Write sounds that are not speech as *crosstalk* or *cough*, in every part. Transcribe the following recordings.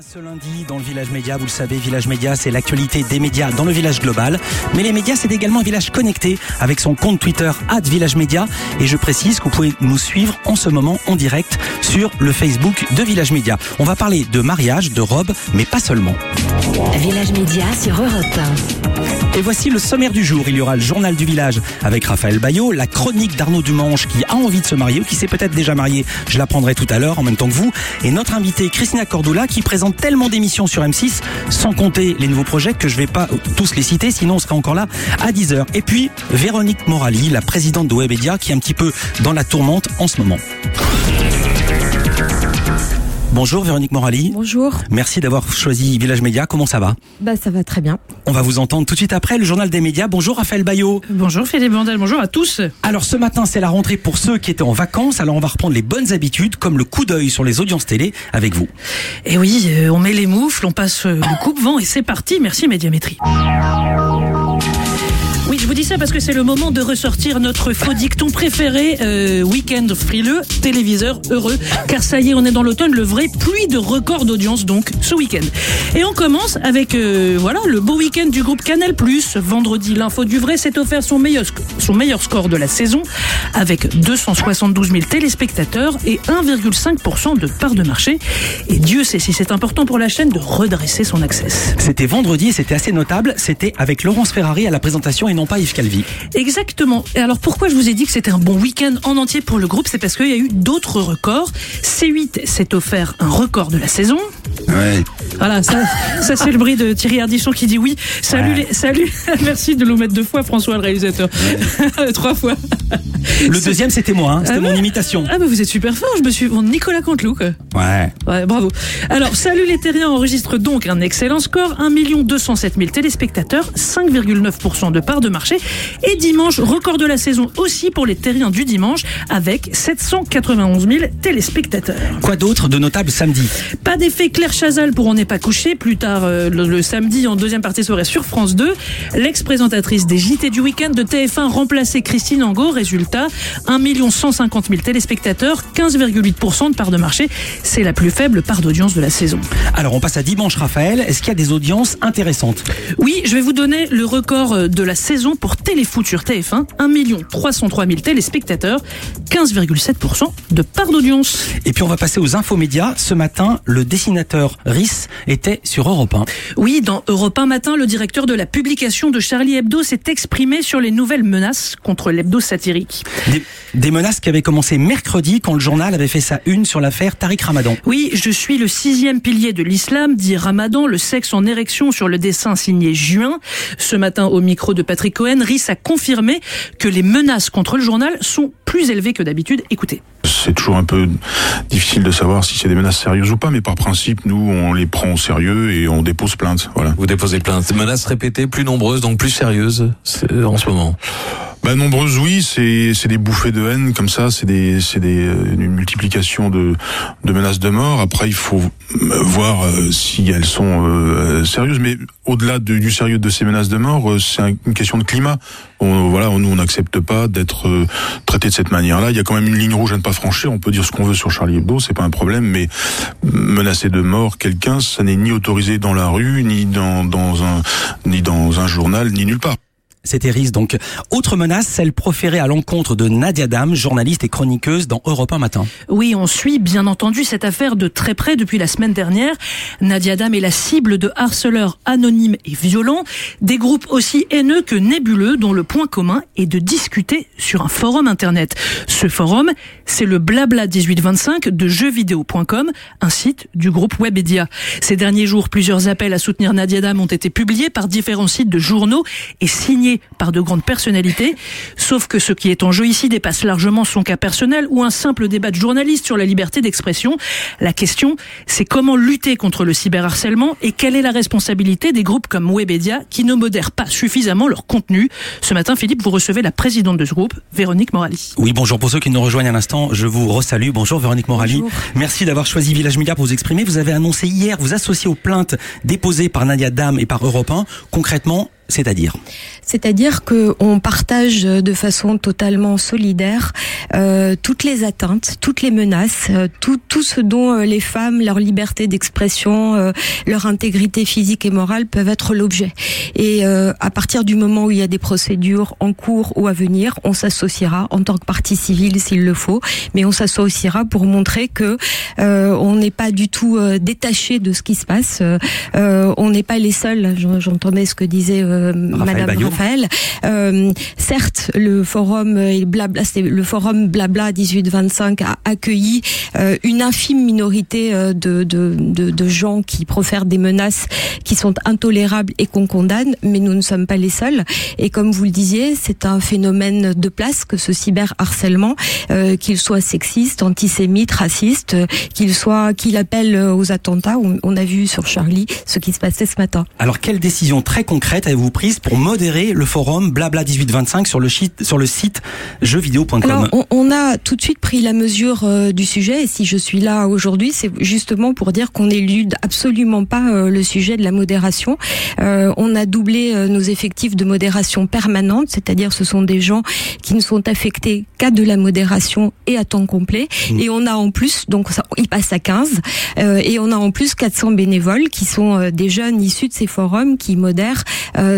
Ce lundi, dans le Village Média, vous le savez, Village Média, c'est l'actualité des médias dans le village global. Mais les médias, c'est également un village connecté avec son compte Twitter, Village Média. Et je précise que vous pouvez nous suivre en ce moment en direct sur le Facebook de Village Média. On va parler de mariage, de robes, mais pas seulement. Village Média sur Europe 1. Et voici le sommaire du jour. Il y aura le journal du village avec Raphaël Bayot, la chronique d'Arnaud Dumanche qui a envie de se marier ou qui s'est peut-être déjà marié. Je l'apprendrai tout à l'heure en même temps que vous. Et notre invitée Christina Cordula qui présente tellement d'émissions sur M6, sans compter les nouveaux projets que je vais pas tous les citer, sinon on sera encore là à 10h. Et puis Véronique Morali, la présidente de Webedia qui est un petit peu dans la tourmente en ce moment. Bonjour Véronique Morali. Bonjour. Merci d'avoir choisi Village Média. Comment ça va? Bah ça va très bien. On va vous entendre tout de suite après le journal des médias. Bonjour Raphaël Bayot. Bonjour Philippe Vandel, bonjour à tous. Alors ce matin c'est la rentrée pour ceux qui étaient en vacances. Alors on va reprendre les bonnes habitudes comme le coup d'œil sur les audiences télé avec vous. Et oui, euh, on met les moufles, on passe euh, le coupe-vent et c'est parti. Merci Médiamétrie. Je vous dis ça parce que c'est le moment de ressortir notre faux dicton préféré, euh, week-end frileux, téléviseur heureux, car ça y est, on est dans l'automne, le vrai pluie de records d'audience donc ce week-end. Et on commence avec euh, voilà le beau week-end du groupe Canal+. Vendredi, l'info du vrai s'est offert son meilleur son meilleur score de la saison avec 272 000 téléspectateurs et 1,5% de part de marché. Et Dieu sait si c'est important pour la chaîne de redresser son access. C'était vendredi c'était assez notable. C'était avec Laurence Ferrari à la présentation et non pas Yves Calvi. Exactement. Et alors pourquoi je vous ai dit que c'était un bon week-end en entier pour le groupe? C'est parce qu'il y a eu d'autres records. C8 s'est offert un record de la saison. Ouais. Voilà, ça, ça c'est le bruit de Thierry Ardisson qui dit oui. Salut, Ouais. les, salut. *laughs* Merci de nous mettre deux fois, François le réalisateur. *laughs* Trois fois. Le deuxième c'était moi, hein. c'était Ah mon ouais imitation. Ah bah vous êtes super fort. Je me suis bon, Nicolas Canteloup. quoi. Ouais. Ouais, bravo. Alors, Salut les Terriens enregistre donc un excellent score, 1 207 000 téléspectateurs, 5,9% de part de marché. Et dimanche, record de la saison aussi pour les Terriens du dimanche, avec 791 000 téléspectateurs. Quoi d'autre de notable samedi? Pas d'effet Claire Chazal pour On n'est pas couché, plus tard euh, le, le samedi en deuxième partie de soirée sur France 2. L'ex-présentatrice des JT du week-end de TF1 remplaçait Christine Angot. Résultat, 1 150 000 téléspectateurs, 15,8% de part de marché. C'est la plus faible part d'audience de la saison. Alors on passe à dimanche Raphaël. Est-ce qu'il y a des audiences intéressantes? Oui, je vais vous donner le record euh, de la saison pour Téléfoot sur TF1. 1 303 000 téléspectateurs, 15,7% de part d'audience. Et puis on va passer aux infomédias. Ce matin, le dessinateur Rhys était sur Europe 1. Oui, dans Europe 1 matin, le directeur de la publication de Charlie Hebdo s'est exprimé sur les nouvelles menaces contre l'hebdo satirique. Des, des menaces qui avaient commencé mercredi quand le journal avait fait sa une sur l'affaire Tariq Ramadan. Oui, je suis le sixième pilier de l'islam, dit Ramadan, le sexe en érection sur le dessin signé Juin. Ce matin, au micro de Patrick Cohen, Rhys a confirmé que les menaces contre le journal sont plus élevées que d'habitude. Écoutez. C'est toujours un peu difficile de savoir si c'est des menaces sérieuses ou pas, mais par principe, nous, on les prend au sérieux et on dépose plainte. Voilà. Vous déposez plainte. Menaces répétées, plus nombreuses, donc plus sérieuses c'est- en ce moment. Bah, nombreuses, oui, c'est des bouffées de haine comme ça, c'est des c'est des euh, une multiplication de de menaces de mort. Après, il faut euh, voir euh, si elles sont euh, sérieuses, mais au-delà de- du sérieux de ces menaces de mort, euh, c'est un- une question de climat. On, voilà, nous, on n'accepte pas d'être euh, traité de cette manière-là. Il y a quand même une ligne rouge à ne pas franchir. On peut dire ce qu'on veut sur Charlie Hebdo, c'est pas un problème, mais menacer de mort quelqu'un, ça n'est ni autorisé dans la rue, ni dans dans un ni dans un journal, ni nulle part. C'était Rhys. Donc, autre menace, celle proférée à l'encontre de Nadia Dam, journaliste et chroniqueuse dans Europe 1 matin. Oui, on suit bien entendu cette affaire de très près depuis la semaine dernière. Nadia Dam est la cible de harceleurs anonymes et violents, des groupes aussi haineux que nébuleux dont le point commun est de discuter sur un forum internet. Ce forum, c'est le blabla 1825 de jeuxvideo.com, un site du groupe Webedia. Ces derniers jours, plusieurs appels à soutenir Nadia Dam ont été publiés par différents sites de journaux et signés par de grandes personnalités. Sauf que ce qui est en jeu ici dépasse largement son cas personnel ou un simple débat de journaliste sur la liberté d'expression. La question, c'est comment lutter contre le cyberharcèlement et quelle est la responsabilité des groupes comme Webedia qui ne modèrent pas suffisamment leur contenu. Ce matin, Philippe, vous recevez la présidente de ce groupe, Véronique Morali. Oui, bonjour. Pour ceux qui nous rejoignent à l'instant, je vous resalue. Bonjour Véronique Morali. Bonjour. Merci d'avoir choisi Village Média pour vous exprimer. Vous avez annoncé hier vous associer aux plaintes déposées par Nadia Dam et par Europe 1. Concrètement, C'est-à-dire C'est-à-dire que on partage de façon totalement solidaire euh, toutes les atteintes, toutes les menaces, euh, tout, tout ce dont euh, les femmes, leur liberté d'expression, euh, leur intégrité physique et morale peuvent être l'objet. Et à partir du moment où il y a des procédures en cours ou à venir, on s'associera en tant que partie civile s'il le faut, mais on s'associera pour montrer que on n'est pas du tout détaché de ce qui se passe. On n'est pas les seuls. J'en- J'entendais ce que disait euh, Madame. Raphaël. Euh, certes, le forum euh, blabla, c'est le forum blabla 1825 a accueilli une infime minorité de, de, de, de gens qui profèrent des menaces qui sont intolérables et qu'on condamne, mais nous ne sommes pas les seuls. Et comme vous le disiez, c'est un phénomène de place que ce cyberharcèlement, euh, qu'il soit sexiste, antisémite, raciste, euh, qu'il soit qu'il appelle aux attentats. On, on a vu sur Charlie ce qui se passait ce matin. Alors, quelle décision très concrète avez-vous prise pour modérer le forum Blabla 1825 sur le, site- sur le site jeuxvideo.com on, on a tout de suite pris la mesure euh, du sujet. Et si je suis là aujourd'hui, c'est justement pour dire qu'on n'élude absolument pas euh, le sujet de la modération. Euh, on a doublé nos effectifs de modération permanente, c'est-à-dire ce sont des gens qui ne sont affectés qu'à de la modération et à temps complet. Et on a en plus, donc ça, il passe à 15, euh, et on a en plus 400 bénévoles qui sont des jeunes issus de ces forums qui modèrent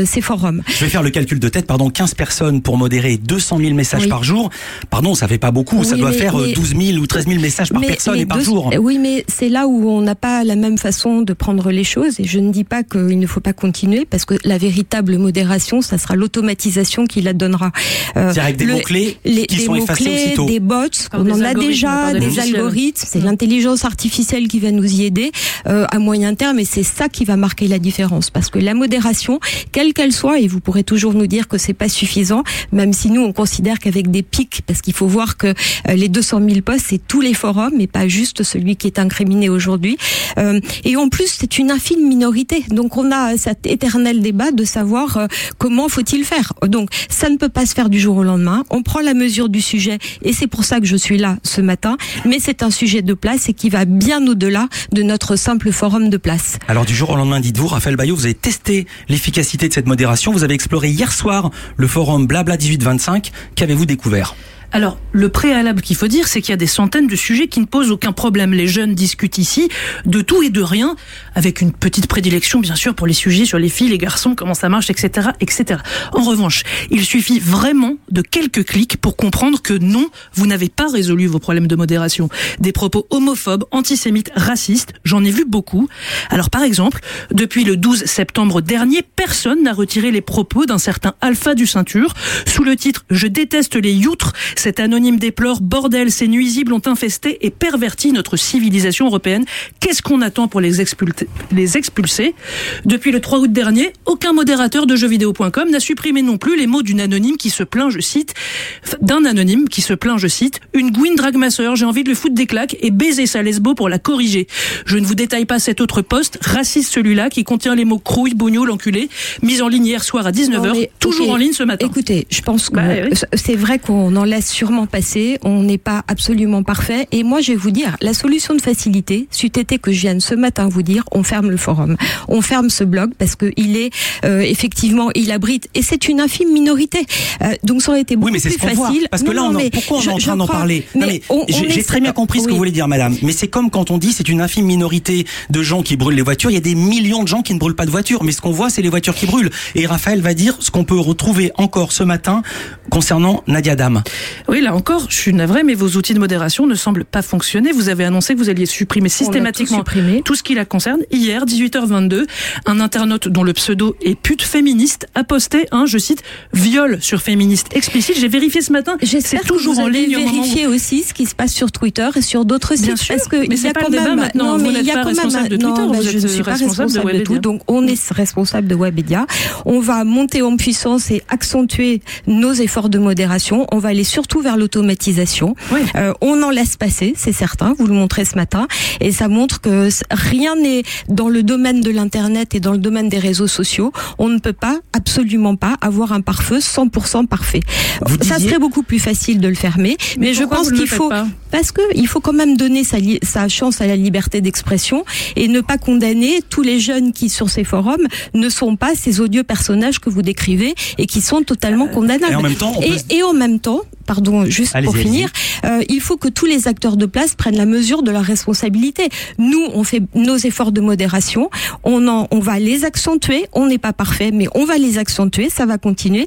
euh, ces forums. Je vais faire le calcul de tête, pardon, 15 personnes pour modérer 200 000 messages Oui. par jour. Pardon, ça fait pas beaucoup, ça doit mais- faire euh, mais- 12 000 ou 13 000 messages par Mais- personne mais et par deux- jour. Oui, mais c'est là où on n'a pas la même façon de prendre les choses. Et je ne dis pas qu'il ne faut pas continuer, parce que la véritable modération, ça sera l'automatisation qui la donnera. Euh, C'est avec des le- mots-clés les, qui des sont effacés mots-clés, aussitôt. des bots, on des en a déjà, des algorithmes. C'est Mm. l'intelligence artificielle qui va nous y aider euh, à moyen terme, et c'est ça qui va marquer la différence. Parce que la modération, quelle qu'elle soit, et vous pourrez toujours nous dire que c'est pas suffisant, même si nous on considère qu'avec des pics, parce qu'il faut voir que euh, les 200 000 postes, c'est tous les forums, et pas juste celui qui est incriminé aujourd'hui. Euh, et en plus, c'est une infime minorité. Donc on a cet éternel débat de savoir euh, comment faut-il faire. Donc ça ne peut pas se faire du jour au lendemain. On prend la mesure du sujet, et c'est pour ça que je suis là ce matin. Mais c'est un sujet de place et qui va bien au-delà de notre simple forum de place. Alors du jour au lendemain, dites-vous, Raphaël Bayot, vous avez testé l'efficacité de modération. Vous avez exploré hier soir le forum Blabla 1825. Qu'avez-vous découvert? Alors, le préalable qu'il faut dire, c'est qu'il y a des centaines de sujets qui ne posent aucun problème. Les jeunes discutent ici de tout et de rien, avec une petite prédilection, bien sûr, pour les sujets sur les filles, les garçons, comment ça marche, etc., etc. En revanche, il suffit vraiment de quelques clics pour comprendre que non, vous n'avez pas résolu vos problèmes de modération. Des propos homophobes, antisémites, racistes, j'en ai vu beaucoup. Alors, par exemple, depuis le 12 septembre dernier, personne n'a retiré les propos d'un certain Alpha du Ceinture sous le titre Je déteste les youtres. Cet anonyme déplore bordel, ces nuisibles ont infesté et perverti notre civilisation européenne. Qu'est-ce qu'on attend pour les expulser, les expulser? Depuis le 3 août dernier, aucun modérateur de jeuxvideo.com n'a supprimé non plus les mots d'une anonyme qui se plaint, je cite, d'un anonyme qui se plaint, je cite, une ma sœur, j'ai envie de le foutre des claques et baiser sa lesbo pour la corriger. Je ne vous détaille pas cet autre poste, raciste celui-là, qui contient les mots crouille, bougnoule, enculé, mis en ligne hier soir à 19h, Non, mais, toujours en ligne ce matin. Écoutez, je pense que Bah, oui. c'est vrai qu'on en laisse sûrement passer, on n'est pas absolument parfait. Et moi, je vais vous dire, la solution de facilité, c'eût été que je vienne ce matin vous dire, on ferme le forum, on ferme ce blog parce que il est euh, effectivement, il abrite, et c'est une infime minorité. Euh, donc ça aurait été beaucoup Oui, mais c'est plus ce qu'on voit. facile. Parce que Non, là, non, on en- pourquoi on je- est en train d'en parler J'ai très bien compris ce que oui. vous voulez dire, madame. Mais c'est comme quand on dit c'est une infime minorité de gens qui brûlent les voitures. Il y a des millions de gens qui ne brûlent pas de voitures. Mais ce qu'on voit, c'est les voitures qui brûlent. Et Raphaël va dire ce qu'on peut retrouver encore ce matin concernant Nadia Dam. Oui, là encore, je suis navrée, mais vos outils de modération ne semblent pas fonctionner. Vous avez annoncé que vous alliez supprimer systématiquement tout supprimé. tout ce qui la concerne. Hier, 18h22, un internaute dont le pseudo est pute féministe a posté un, je cite, viol sur féministe explicite. J'ai vérifié ce matin. J'espère C'est que toujours vous en avez ligne au moment où- vérifié aussi ce qui se passe sur Twitter et sur d'autres sites Bien sûr, parce que mais il y c'est a pas quand le débat même maintenant. non Vous mais n'êtes il y a pas quand même responsable de non, Twitter, bah, vous je êtes ne suis pas responsable de responsable de, Webedia. tout donc on est responsable de Webedia on va monter en puissance et accentuer nos efforts de modération on va aller sur surtout vers l'automatisation. Oui. Euh, on en laisse passer, c'est certain. Vous le montrez ce matin, et ça montre que rien n'est dans le domaine de l'internet et dans le domaine des réseaux sociaux. On ne peut pas, absolument pas, avoir un pare-feu 100% parfait. Vous Ça disiez- serait beaucoup plus facile de le fermer, mais, je pense qu'il faut parce que il faut quand même donner sa, chance à la liberté d'expression et ne pas condamner tous les jeunes qui sur ces forums ne sont pas ces odieux personnages que vous décrivez et qui sont totalement condamnables. et en même temps, on peut et, et en même temps, pardon, juste pour finir, euh, il faut que tous les acteurs de place prennent la mesure de leur responsabilité. Nous, on fait nos efforts de modération, on en, on va les accentuer. On n'est pas parfait, mais on va les accentuer. Ça va continuer.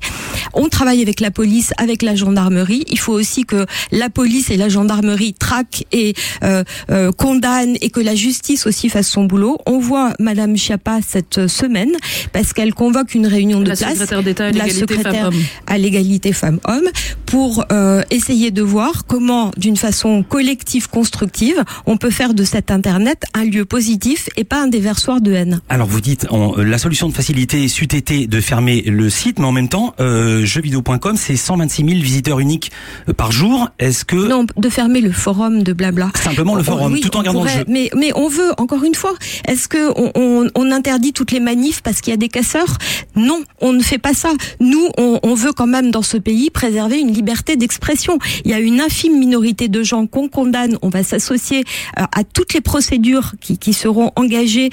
On travaille avec la police, avec la gendarmerie. Il faut aussi que la police et la gendarmerie traquent et euh, euh, condamnent et que la justice aussi fasse son boulot. On voit Madame Chiappa cette semaine parce qu'elle convoque une réunion de La place secrétaire d'État à la l'égalité secrétaire femmes-hommes. à l'égalité femmes-hommes pour euh, essayer de voir comment, d'une façon collective, constructive, on peut faire de cet Internet un lieu positif et pas un déversoir de haine. Alors vous dites, on- euh, la solution de facilité c'eût été de fermer le site, mais en même temps, euh, jeuxvideo.com, c'est 126 000 visiteurs uniques euh, par jour. Est-ce que Non, de fermer le forum de blabla. simplement le forum, oui, tout en gardant le jeu Mais, mais on veut, encore une fois, est-ce que on, on, on interdit toutes les manifs parce qu'il y a des casseurs? Non, on ne fait pas ça. Nous, on, on veut quand même dans ce pays préserver une liberté Il y a une infime minorité de gens qu'on condamne. On va s'associer euh, à toutes les procédures qui, qui seront engagées.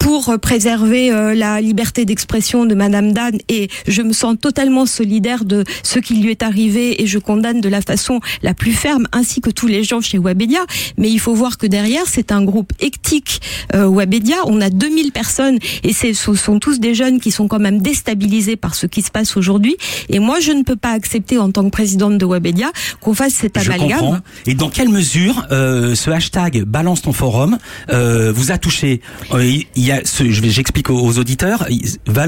Pour préserver euh, la liberté d'expression de Madame Dan. Et je me sens totalement solidaire de ce qui lui est arrivé et je condamne de la façon la plus ferme ainsi que tous les gens chez Webedia. Mais il faut voir que derrière c'est un groupe éthique euh, Webedia. On a 2000 personnes et ce sont tous des jeunes qui sont quand même déstabilisés par ce qui se passe aujourd'hui. Et moi je ne peux pas accepter en tant que présidente de Webedia qu'on fasse cet Je amalgame. comprends. Et dans quelle mesure euh, ce hashtag balance ton forum euh, vous a touché? Euh, Il j'explique aux, auditeurs.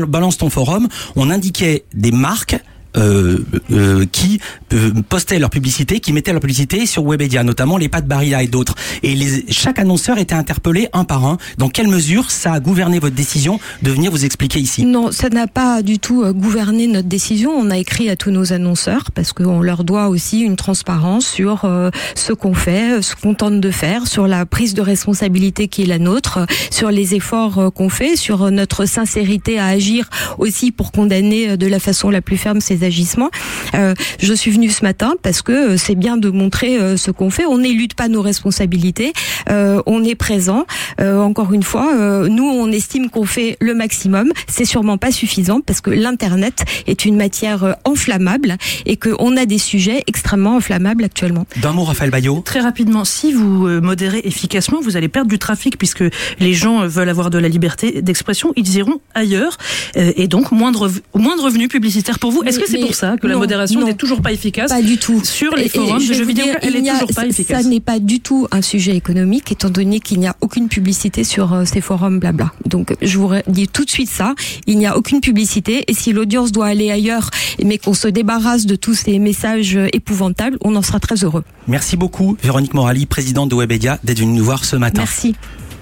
balance ton forum. On indiquait des marques. Euh, euh, qui euh, postaient leur publicité, qui mettaient leur publicité sur Webedia, notamment les pâtes Barilla et d'autres. Et les, chaque annonceur était interpellé un par un. Dans quelle mesure ça a gouverné votre décision de venir vous expliquer ici? Non, ça n'a pas du tout euh, gouverné notre décision. On a écrit à tous nos annonceurs parce qu'on leur doit aussi une transparence sur euh, ce qu'on fait, euh, ce qu'on tente de faire, sur la prise de responsabilité qui est la nôtre, sur les efforts qu'on fait, sur notre sincérité à agir aussi pour condamner de la façon la plus ferme ces agissements. Euh, je suis venue ce matin parce que euh, c'est bien de montrer euh, ce qu'on fait. On n'élude pas nos responsabilités, euh, on est présent. Euh, encore une fois, euh, nous on estime qu'on fait le maximum. C'est sûrement pas suffisant parce que l'internet est une matière euh, enflammable et qu'on a des sujets extrêmement inflammables actuellement. D'un mot, Raphaël Bayot. Très rapidement, si vous modérez efficacement, vous allez perdre du trafic puisque les gens veulent avoir de la liberté d'expression, ils iront ailleurs euh, et donc moins de, rev- moins de revenus publicitaires pour vous. Est-ce que c'est pour ça que la modération n'est toujours pas efficace Pas du tout. sur les Et- et forums je de jeux vidéo dire, Elle il est n'y a- toujours pas ça- efficace. Ça n'est pas du tout un sujet économique, étant donné qu'il n'y a aucune publicité sur euh, ces forums blabla. Donc, je vous dis tout de suite ça. Il n'y a aucune publicité, et si l'audience doit aller ailleurs, mais qu'on se débarrasse de tous ces messages épouvantables, on en sera très heureux. Merci beaucoup, Véronique Morali, présidente de Webedia, d'être venue nous voir ce matin. Merci.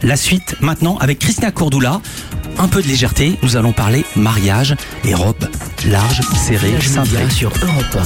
La suite maintenant avec Christina Cordula. Un peu de légèreté, nous allons parler mariage et robe large, serrée, cintrée. Sur Europe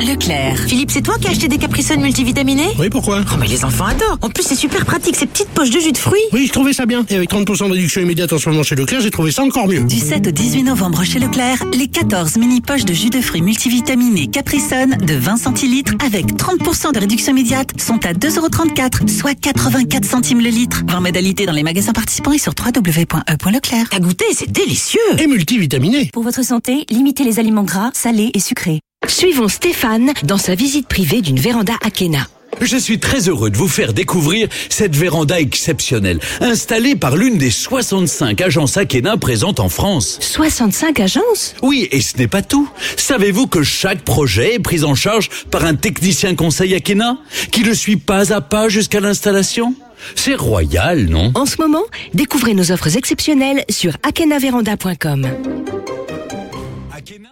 Leclerc. Philippe, c'est toi qui as acheté des Capri-Sun multivitaminés Oui, pourquoi Oh, mais les enfants adorent. En plus, c'est super pratique, ces petites poches de jus de fruits. Oui, je trouvais ça bien. Et avec 30% de réduction immédiate en ce moment chez Leclerc, j'ai trouvé ça encore mieux. Du 7 au 18 novembre chez Leclerc, les 14 mini-poches de jus de fruits multivitaminés Capri-Sun de 20 centilitres avec 30% de réduction immédiate sont à 2,34€, soit 84 centimes le litre. Voir modalité dans les magasins participants et sur www.e.leclerc. T'as goûté, c'est délicieux. Et multivitaminé. Pour votre santé, limitez les aliments gras, salés et sucrés. Suivons Stéphane dans sa visite privée d'une véranda Akena. Je suis très heureux de vous faire découvrir cette véranda exceptionnelle, installée par l'une des 65 agences Akena présentes en France. 65 agences? Oui, et ce n'est pas tout. Savez-vous que chaque projet est pris en charge par un technicien conseil Akena, qui le suit pas à pas jusqu'à l'installation? C'est royal, non? En ce moment, découvrez nos offres exceptionnelles sur akenaveranda.com. Akena